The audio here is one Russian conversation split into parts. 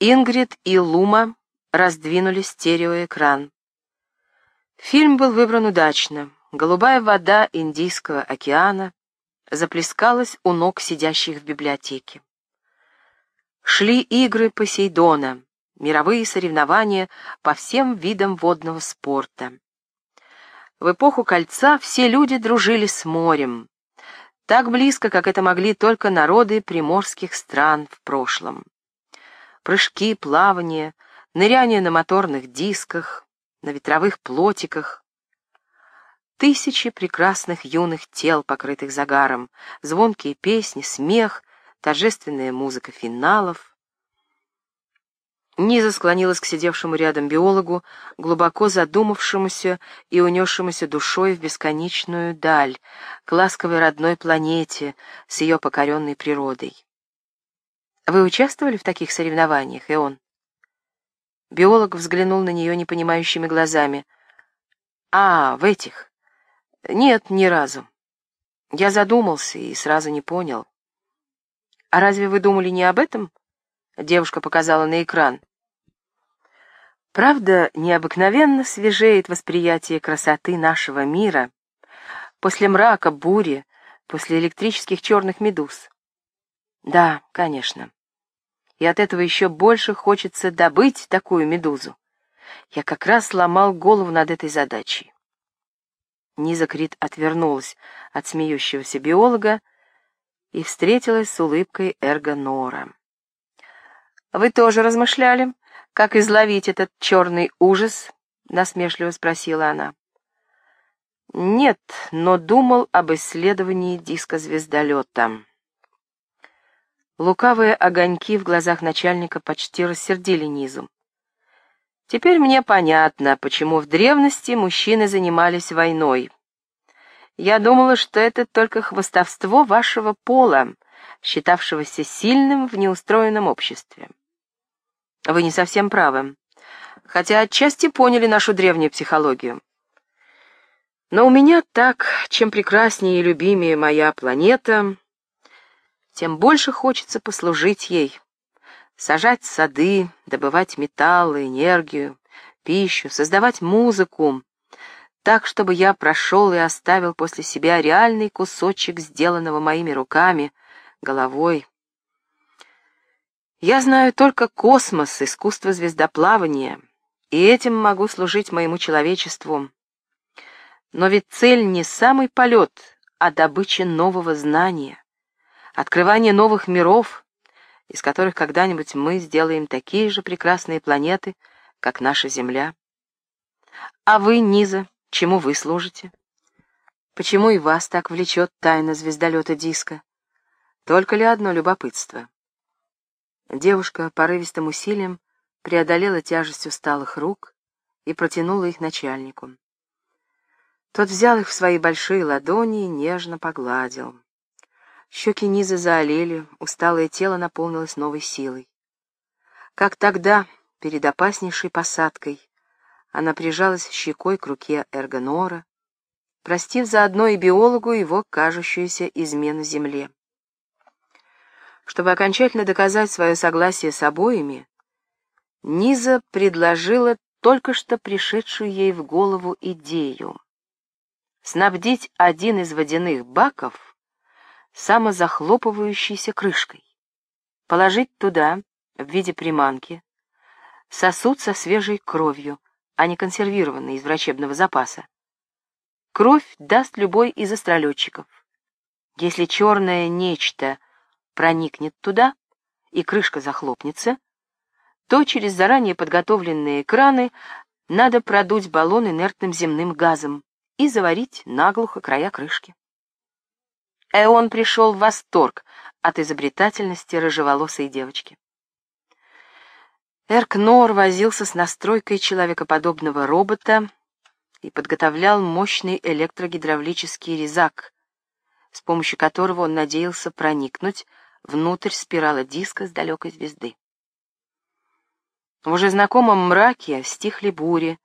Ингрид и Лума раздвинули стереоэкран. Фильм был выбран удачно. Голубая вода Индийского океана заплескалась у ног сидящих в библиотеке. Шли игры Посейдона, мировые соревнования по всем видам водного спорта. В эпоху кольца все люди дружили с морем, так близко, как это могли только народы приморских стран в прошлом прыжки, плавание, ныряние на моторных дисках, на ветровых плотиках. Тысячи прекрасных юных тел, покрытых загаром, звонкие песни, смех, торжественная музыка финалов. Низа склонилась к сидевшему рядом биологу, глубоко задумавшемуся и унесшемуся душой в бесконечную даль, к ласковой родной планете с ее покоренной природой. Вы участвовали в таких соревнованиях, Ион? Биолог взглянул на нее непонимающими глазами. А, в этих? Нет, ни разу. Я задумался и сразу не понял. А разве вы думали не об этом? Девушка показала на экран. Правда, необыкновенно свежеет восприятие красоты нашего мира после мрака, бури, после электрических черных медуз. Да, конечно и от этого еще больше хочется добыть такую медузу. Я как раз ломал голову над этой задачей. Низа Крит отвернулась от смеющегося биолога и встретилась с улыбкой Эрго Нора. «Вы тоже размышляли, как изловить этот черный ужас?» — насмешливо спросила она. «Нет, но думал об исследовании диска звездолета». Лукавые огоньки в глазах начальника почти рассердили низу. Теперь мне понятно, почему в древности мужчины занимались войной. Я думала, что это только хвостовство вашего пола, считавшегося сильным в неустроенном обществе. Вы не совсем правы, хотя отчасти поняли нашу древнюю психологию. Но у меня так, чем прекраснее и любимее моя планета, тем больше хочется послужить ей. Сажать сады, добывать металлы, энергию, пищу, создавать музыку, так, чтобы я прошел и оставил после себя реальный кусочек сделанного моими руками, головой. Я знаю только космос, искусство звездоплавания, и этим могу служить моему человечеству. Но ведь цель не самый полет, а добыча нового знания открывание новых миров, из которых когда-нибудь мы сделаем такие же прекрасные планеты, как наша Земля. А вы, Низа, чему вы служите? Почему и вас так влечет тайна звездолета диска? Только ли одно любопытство? Девушка порывистым усилием преодолела тяжесть усталых рук и протянула их начальнику. Тот взял их в свои большие ладони и нежно погладил. Щеки Низы заолели, усталое тело наполнилось новой силой. Как тогда, перед опаснейшей посадкой, она прижалась щекой к руке Эргонора, простив заодно и биологу его кажущуюся измену Земле. Чтобы окончательно доказать свое согласие с обоими, Низа предложила только что пришедшую ей в голову идею — снабдить один из водяных баков самозахлопывающейся крышкой. Положить туда, в виде приманки, сосуд со свежей кровью, а не консервированный из врачебного запаса. Кровь даст любой из астролетчиков. Если черное нечто проникнет туда, и крышка захлопнется, то через заранее подготовленные краны надо продуть баллон инертным земным газом и заварить наглухо края крышки. Эон пришел в восторг от изобретательности рыжеволосой девочки. Эркнор возился с настройкой человекоподобного робота и подготовлял мощный электрогидравлический резак, с помощью которого он надеялся проникнуть внутрь спирала диска с далекой звезды. В уже знакомом мраке стихли бури,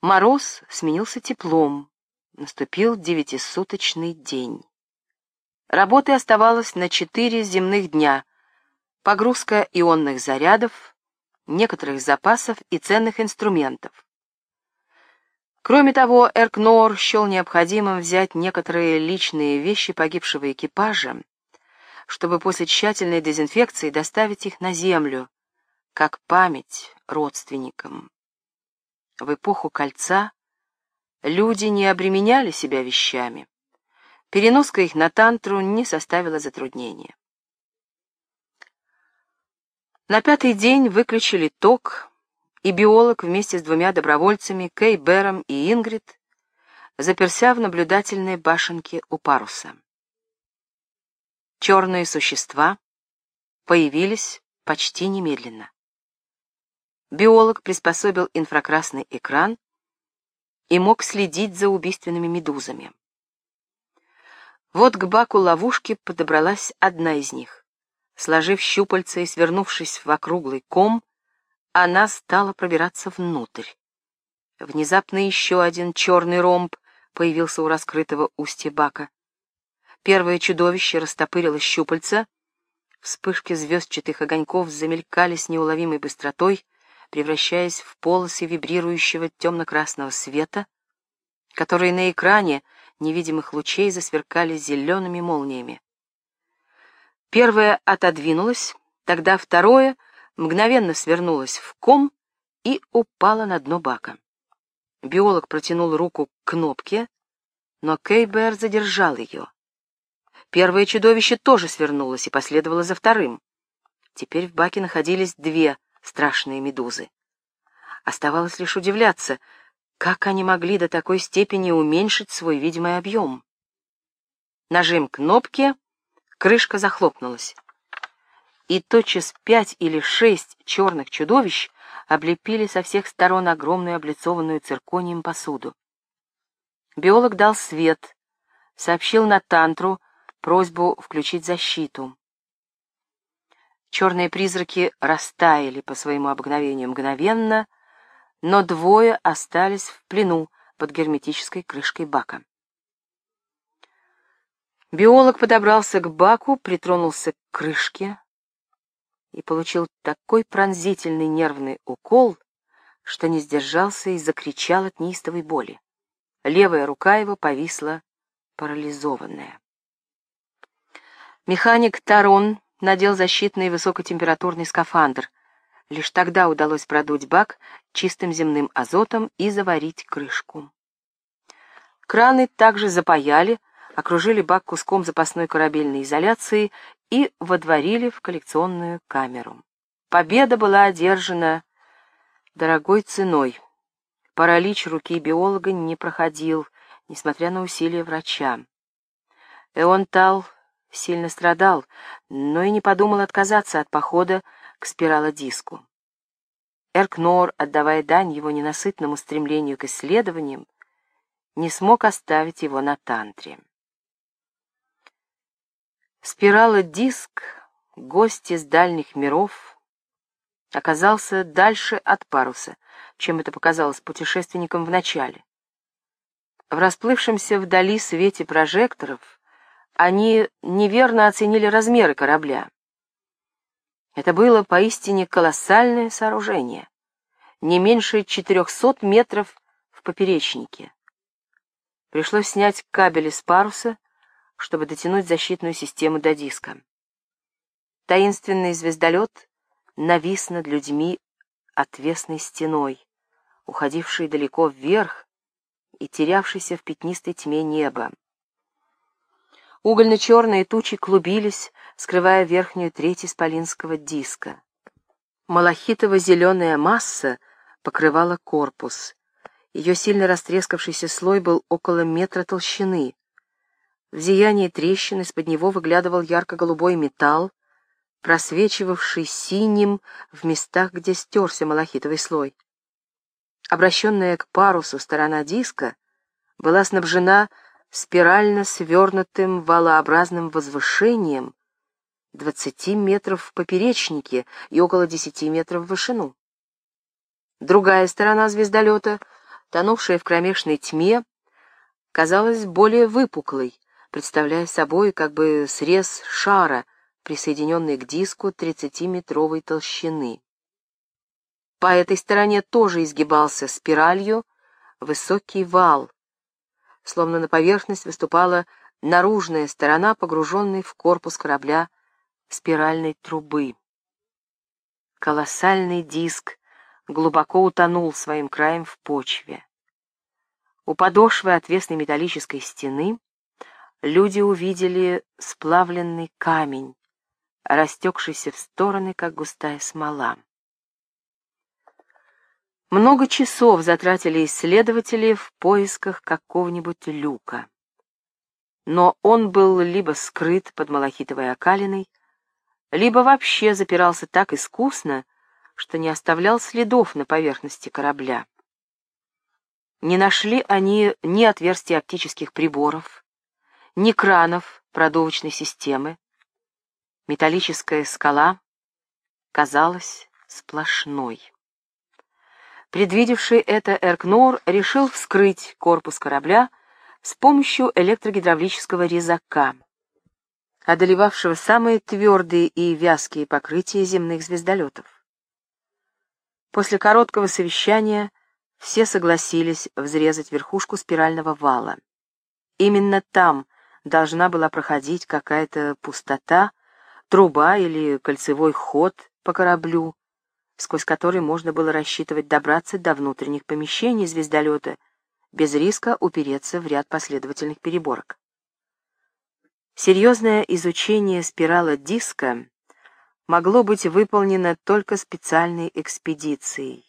мороз сменился теплом, наступил девятисуточный день. Работы оставалось на четыре земных дня. Погрузка ионных зарядов, некоторых запасов и ценных инструментов. Кроме того, Эркнор счел необходимым взять некоторые личные вещи погибшего экипажа, чтобы после тщательной дезинфекции доставить их на землю, как память родственникам. В эпоху кольца люди не обременяли себя вещами. Переноска их на тантру не составила затруднения. На пятый день выключили ток, и биолог вместе с двумя добровольцами, Кей Бером и Ингрид, заперся в наблюдательной башенке у паруса. Черные существа появились почти немедленно. Биолог приспособил инфракрасный экран и мог следить за убийственными медузами. Вот к баку ловушки подобралась одна из них. Сложив щупальца и свернувшись в округлый ком, она стала пробираться внутрь. Внезапно еще один черный ромб появился у раскрытого устья бака. Первое чудовище растопырило щупальца, вспышки звездчатых огоньков замелькали с неуловимой быстротой, превращаясь в полосы вибрирующего темно-красного света, которые на экране невидимых лучей засверкали зелеными молниями. Первое отодвинулось, тогда второе мгновенно свернулось в ком и упало на дно бака. Биолог протянул руку к кнопке, но Кейбер задержал ее. Первое чудовище тоже свернулось и последовало за вторым. Теперь в баке находились две страшные медузы. Оставалось лишь удивляться, как они могли до такой степени уменьшить свой видимый объем. Нажим кнопки, крышка захлопнулась. И тотчас пять или шесть черных чудовищ облепили со всех сторон огромную облицованную цирконием посуду. Биолог дал свет, сообщил на тантру просьбу включить защиту. Черные призраки растаяли по своему обыкновению мгновенно, но двое остались в плену под герметической крышкой бака. Биолог подобрался к баку, притронулся к крышке и получил такой пронзительный нервный укол, что не сдержался и закричал от неистовой боли. Левая рука его повисла парализованная. Механик Тарон надел защитный высокотемпературный скафандр. Лишь тогда удалось продуть бак чистым земным азотом и заварить крышку. Краны также запаяли, окружили бак куском запасной корабельной изоляции и водворили в коллекционную камеру. Победа была одержана дорогой ценой. Паралич руки биолога не проходил, несмотря на усилия врача. Эонтал сильно страдал, но и не подумал отказаться от похода к спиралодиску. Эркнор, отдавая дань его ненасытному стремлению к исследованиям, не смог оставить его на тантре. Спиралодиск, гость из дальних миров, оказался дальше от паруса, чем это показалось путешественникам вначале. В расплывшемся вдали свете прожекторов они неверно оценили размеры корабля. Это было поистине колоссальное сооружение, не меньше 400 метров в поперечнике. Пришлось снять кабели с паруса, чтобы дотянуть защитную систему до диска. Таинственный звездолет навис над людьми отвесной стеной, уходившей далеко вверх и терявшейся в пятнистой тьме неба. Угольно-черные тучи клубились, скрывая верхнюю треть исполинского диска. Малахитово-зеленая масса покрывала корпус. Ее сильно растрескавшийся слой был около метра толщины. В зиянии трещин из-под него выглядывал ярко-голубой металл, просвечивавший синим в местах, где стерся малахитовый слой. Обращенная к парусу сторона диска была снабжена спирально свернутым валообразным возвышением 20 метров в поперечнике и около 10 метров в вышину. Другая сторона звездолета, тонувшая в кромешной тьме, казалась более выпуклой, представляя собой как бы срез шара, присоединенный к диску 30-метровой толщины. По этой стороне тоже изгибался спиралью высокий вал, словно на поверхность выступала наружная сторона, погруженной в корпус корабля спиральной трубы. Колоссальный диск глубоко утонул своим краем в почве. У подошвы отвесной металлической стены люди увидели сплавленный камень, растекшийся в стороны, как густая смола. Много часов затратили исследователи в поисках какого-нибудь люка. Но он был либо скрыт под малахитовой окалиной, либо вообще запирался так искусно, что не оставлял следов на поверхности корабля. Не нашли они ни отверстий оптических приборов, ни кранов продувочной системы. Металлическая скала казалась сплошной. Предвидевший это Эркнор решил вскрыть корпус корабля с помощью электрогидравлического резака, одолевавшего самые твердые и вязкие покрытия земных звездолетов. После короткого совещания все согласились взрезать верхушку спирального вала. Именно там должна была проходить какая-то пустота, труба или кольцевой ход по кораблю, сквозь который можно было рассчитывать добраться до внутренних помещений звездолета без риска упереться в ряд последовательных переборок. Серьезное изучение спирала диска могло быть выполнено только специальной экспедицией.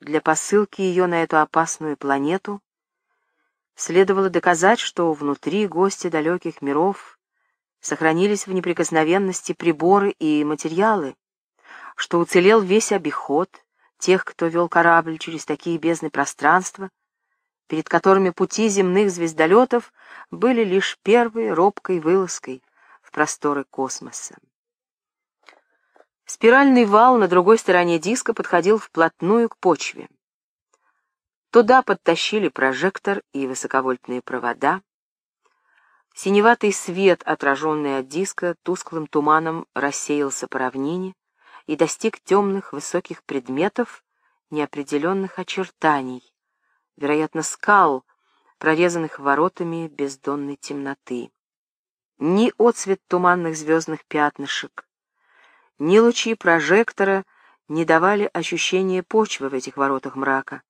Для посылки ее на эту опасную планету следовало доказать, что внутри гости далеких миров сохранились в неприкосновенности приборы и материалы, что уцелел весь обиход тех, кто вел корабль через такие бездны пространства, перед которыми пути земных звездолетов были лишь первой робкой вылазкой в просторы космоса. Спиральный вал на другой стороне диска подходил вплотную к почве. Туда подтащили прожектор и высоковольтные провода. Синеватый свет, отраженный от диска, тусклым туманом рассеялся по равнине, и достиг темных высоких предметов неопределенных очертаний, вероятно, скал, прорезанных воротами бездонной темноты. Ни отцвет туманных звездных пятнышек, ни лучи прожектора не давали ощущения почвы в этих воротах мрака.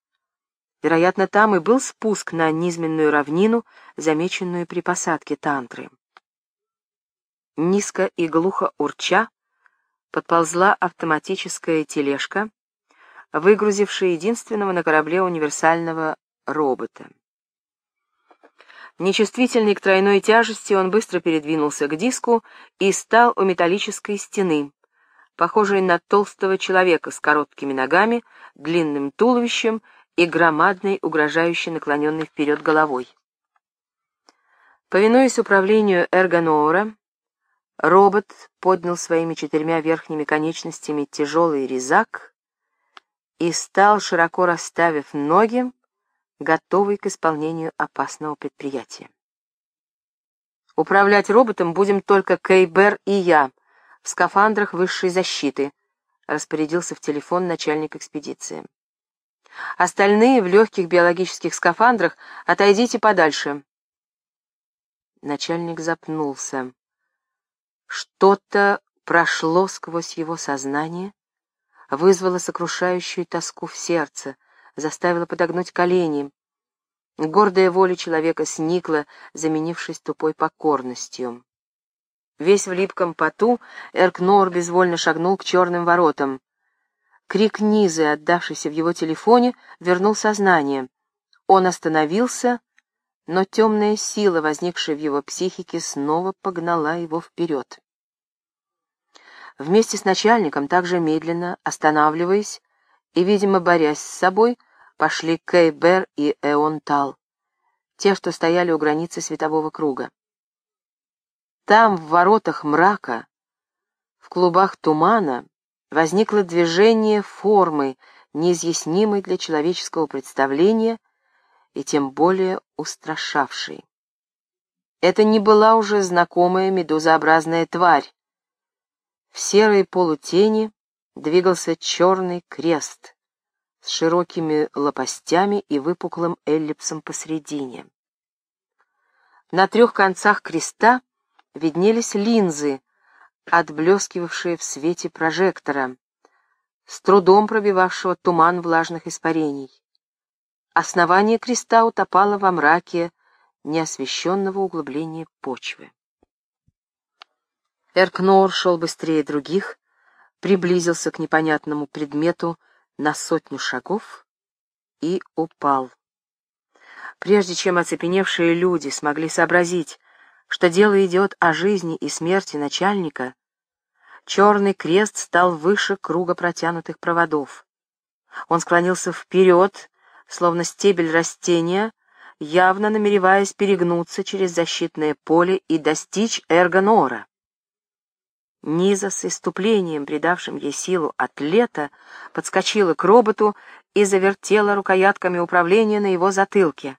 Вероятно, там и был спуск на низменную равнину, замеченную при посадке тантры. Низко и глухо урча, подползла автоматическая тележка, выгрузившая единственного на корабле универсального робота. Нечувствительный к тройной тяжести, он быстро передвинулся к диску и стал у металлической стены, похожей на толстого человека с короткими ногами, длинным туловищем и громадной, угрожающей наклоненной вперед головой. Повинуясь управлению Эргоноора, Робот поднял своими четырьмя верхними конечностями тяжелый резак и стал, широко расставив ноги, готовый к исполнению опасного предприятия. «Управлять роботом будем только Кейбер и я в скафандрах высшей защиты», распорядился в телефон начальник экспедиции. «Остальные в легких биологических скафандрах отойдите подальше». Начальник запнулся. Что-то прошло сквозь его сознание, вызвало сокрушающую тоску в сердце, заставило подогнуть колени. Гордая воля человека сникла, заменившись тупой покорностью. Весь в липком поту, Эркнор безвольно шагнул к черным воротам. Крик Низы, отдавшийся в его телефоне, вернул сознание. Он остановился, но темная сила, возникшая в его психике, снова погнала его вперед. Вместе с начальником, также медленно, останавливаясь и, видимо, борясь с собой, пошли Кейбер и Эонтал, те, что стояли у границы светового круга. Там, в воротах мрака, в клубах тумана, возникло движение формы, неизъяснимой для человеческого представления и тем более устрашавшей. Это не была уже знакомая медузообразная тварь, в серой полутени двигался черный крест с широкими лопастями и выпуклым эллипсом посредине. На трех концах креста виднелись линзы, отблескивавшие в свете прожектора, с трудом пробивавшего туман влажных испарений. Основание креста утопало во мраке неосвещенного углубления почвы. Эркнор шел быстрее других, приблизился к непонятному предмету на сотню шагов и упал. Прежде чем оцепеневшие люди смогли сообразить, что дело идет о жизни и смерти начальника, черный крест стал выше круга протянутых проводов. Он склонился вперед, словно стебель растения, явно намереваясь перегнуться через защитное поле и достичь Эргонора. Низа с иступлением, придавшим ей силу атлета, подскочила к роботу и завертела рукоятками управления на его затылке.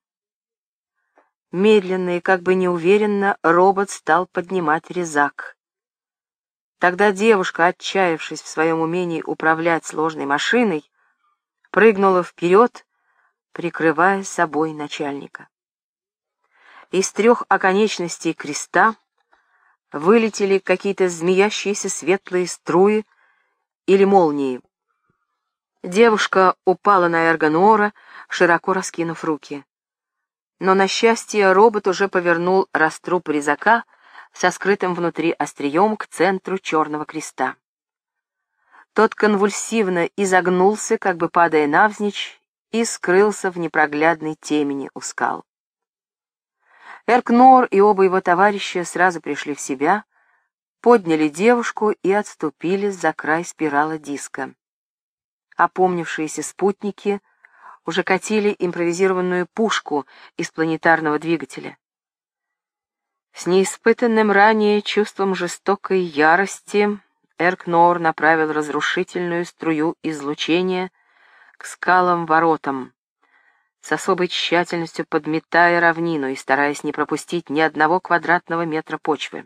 Медленно и как бы неуверенно робот стал поднимать резак. Тогда девушка, отчаявшись в своем умении управлять сложной машиной, прыгнула вперед, прикрывая собой начальника. Из трех оконечностей креста вылетели какие-то змеящиеся светлые струи или молнии. Девушка упала на Эргонора, широко раскинув руки. Но, на счастье, робот уже повернул раструб резака со скрытым внутри острием к центру черного креста. Тот конвульсивно изогнулся, как бы падая навзничь, и скрылся в непроглядной темени у скал. Эркнор и оба его товарища сразу пришли в себя, подняли девушку и отступили за край спирала диска. Опомнившиеся спутники уже катили импровизированную пушку из планетарного двигателя. С неиспытанным ранее чувством жестокой ярости Эркнор направил разрушительную струю излучения к скалам-воротам, с особой тщательностью подметая равнину и стараясь не пропустить ни одного квадратного метра почвы.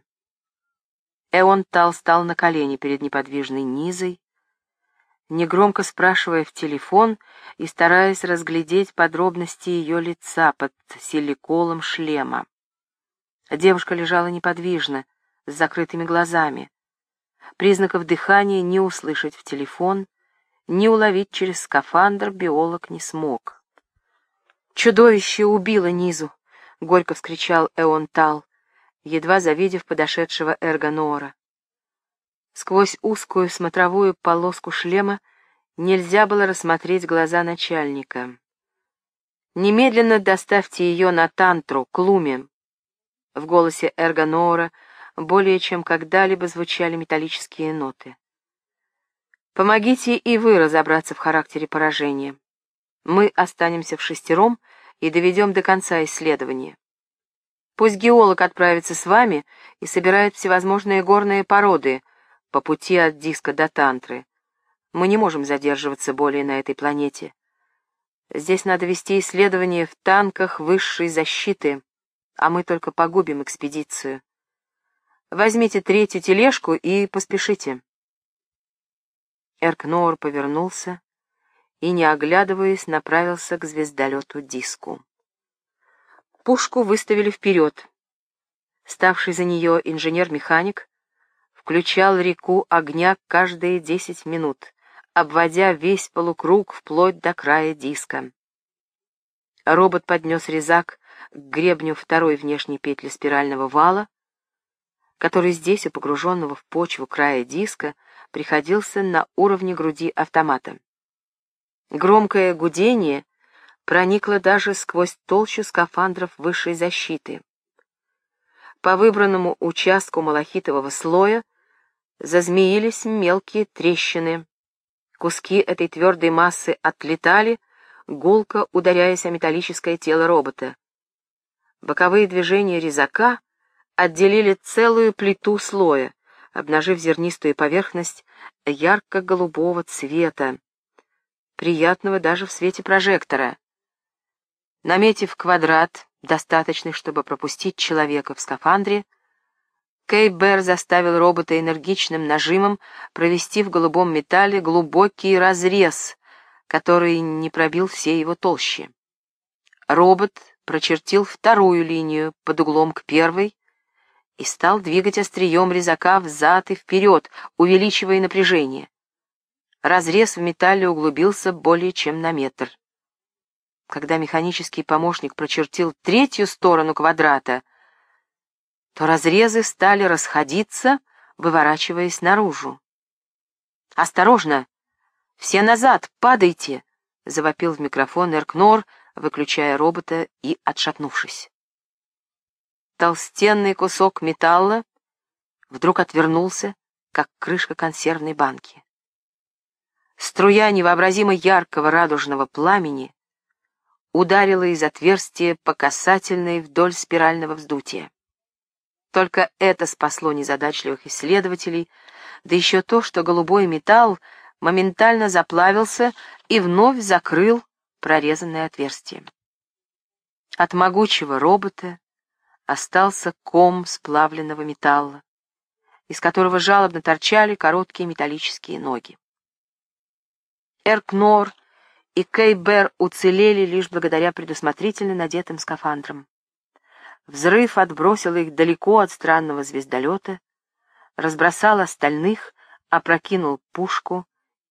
Эон Тал стал на колени перед неподвижной низой, негромко спрашивая в телефон и стараясь разглядеть подробности ее лица под силиколом шлема. Девушка лежала неподвижно, с закрытыми глазами. Признаков дыхания не услышать в телефон, не уловить через скафандр биолог не смог. «Чудовище убило Низу!» — горько вскричал Эон Тал, едва завидев подошедшего Эргонора. Сквозь узкую смотровую полоску шлема нельзя было рассмотреть глаза начальника. «Немедленно доставьте ее на Тантру, к Луме!» В голосе Эргонора более чем когда-либо звучали металлические ноты. «Помогите и вы разобраться в характере поражения. Мы останемся в шестером и доведем до конца исследование. Пусть геолог отправится с вами и собирает всевозможные горные породы по пути от диска до тантры. Мы не можем задерживаться более на этой планете. Здесь надо вести исследования в танках высшей защиты, а мы только погубим экспедицию. Возьмите третью тележку и поспешите. Эркнор повернулся и, не оглядываясь, направился к звездолету Диску. Пушку выставили вперед. Ставший за нее инженер-механик включал реку огня каждые десять минут, обводя весь полукруг вплоть до края диска. Робот поднес резак к гребню второй внешней петли спирального вала, который здесь, у погруженного в почву края диска, приходился на уровне груди автомата. Громкое гудение проникло даже сквозь толщу скафандров высшей защиты. По выбранному участку малахитового слоя зазмеились мелкие трещины. Куски этой твердой массы отлетали, гулко ударяясь о металлическое тело робота. Боковые движения резака отделили целую плиту слоя, обнажив зернистую поверхность ярко-голубого цвета, приятного даже в свете прожектора. Наметив квадрат, достаточный, чтобы пропустить человека в скафандре, Кейбер заставил робота энергичным нажимом провести в голубом металле глубокий разрез, который не пробил все его толщи. Робот прочертил вторую линию под углом к первой и стал двигать острием резака взад и вперед, увеличивая напряжение. Разрез в металле углубился более чем на метр. Когда механический помощник прочертил третью сторону квадрата — то разрезы стали расходиться, выворачиваясь наружу. «Осторожно! Все назад! Падайте!» — завопил в микрофон Эркнор, выключая робота и отшатнувшись. Толстенный кусок металла вдруг отвернулся, как крышка консервной банки. Струя невообразимо яркого радужного пламени ударила из отверстия по касательной вдоль спирального вздутия. Только это спасло незадачливых исследователей, да еще то, что голубой металл моментально заплавился и вновь закрыл прорезанное отверстие. От могучего робота остался ком сплавленного металла, из которого жалобно торчали короткие металлические ноги. Эркнор и Кейбер уцелели лишь благодаря предусмотрительно надетым скафандрам. Взрыв отбросил их далеко от странного звездолета, разбросал остальных, опрокинул пушку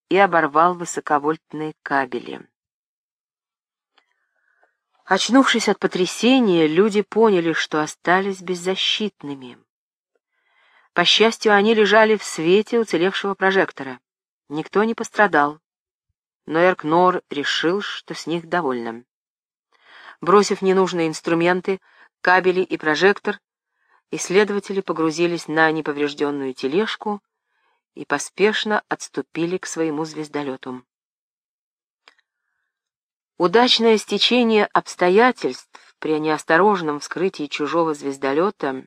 и оборвал высоковольтные кабели. Очнувшись от потрясения, люди поняли, что остались беззащитными. По счастью, они лежали в свете уцелевшего прожектора. Никто не пострадал, но Эркнор решил, что с них довольно. Бросив ненужные инструменты, кабели и прожектор, исследователи погрузились на неповрежденную тележку и поспешно отступили к своему звездолету. Удачное стечение обстоятельств при неосторожном вскрытии чужого звездолета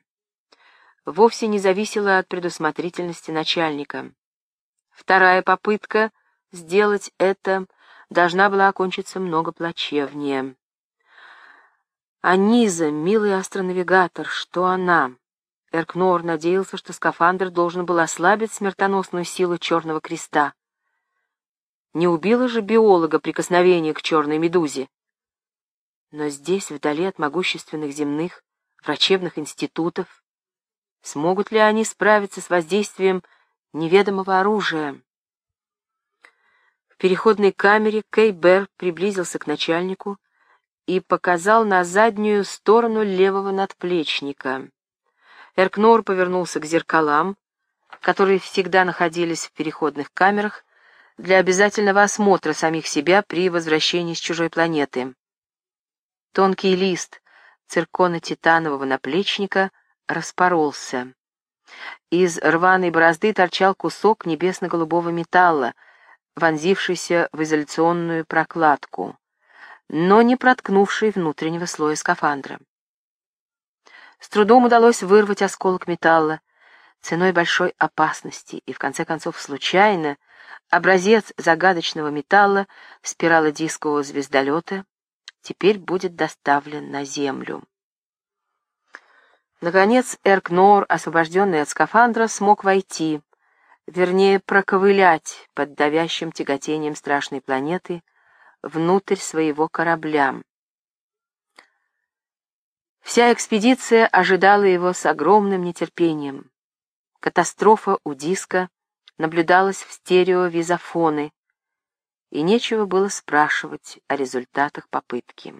вовсе не зависело от предусмотрительности начальника. Вторая попытка сделать это должна была окончиться много плачевнее. А Низа, милый астронавигатор, что она? Эркнор надеялся, что скафандр должен был ослабить смертоносную силу Черного Креста. Не убило же биолога прикосновение к черной медузе. Но здесь, вдали от могущественных земных врачебных институтов, смогут ли они справиться с воздействием неведомого оружия? Переходной камере Кейбер приблизился к начальнику, и показал на заднюю сторону левого надплечника. Эркнор повернулся к зеркалам, которые всегда находились в переходных камерах для обязательного осмотра самих себя при возвращении с чужой планеты. Тонкий лист циркона-титанового наплечника распоролся. Из рваной борозды торчал кусок небесно-голубого металла, вонзившийся в изоляционную прокладку но не проткнувший внутреннего слоя скафандра. С трудом удалось вырвать осколок металла, ценой большой опасности, и в конце концов случайно образец загадочного металла спирала дискового звездолета теперь будет доставлен на Землю. Наконец Эркнор, освобожденный от скафандра, смог войти, вернее, проковылять под давящим тяготением страшной планеты, внутрь своего корабля. Вся экспедиция ожидала его с огромным нетерпением. Катастрофа у диска наблюдалась в стереовизофоны, и нечего было спрашивать о результатах попытки.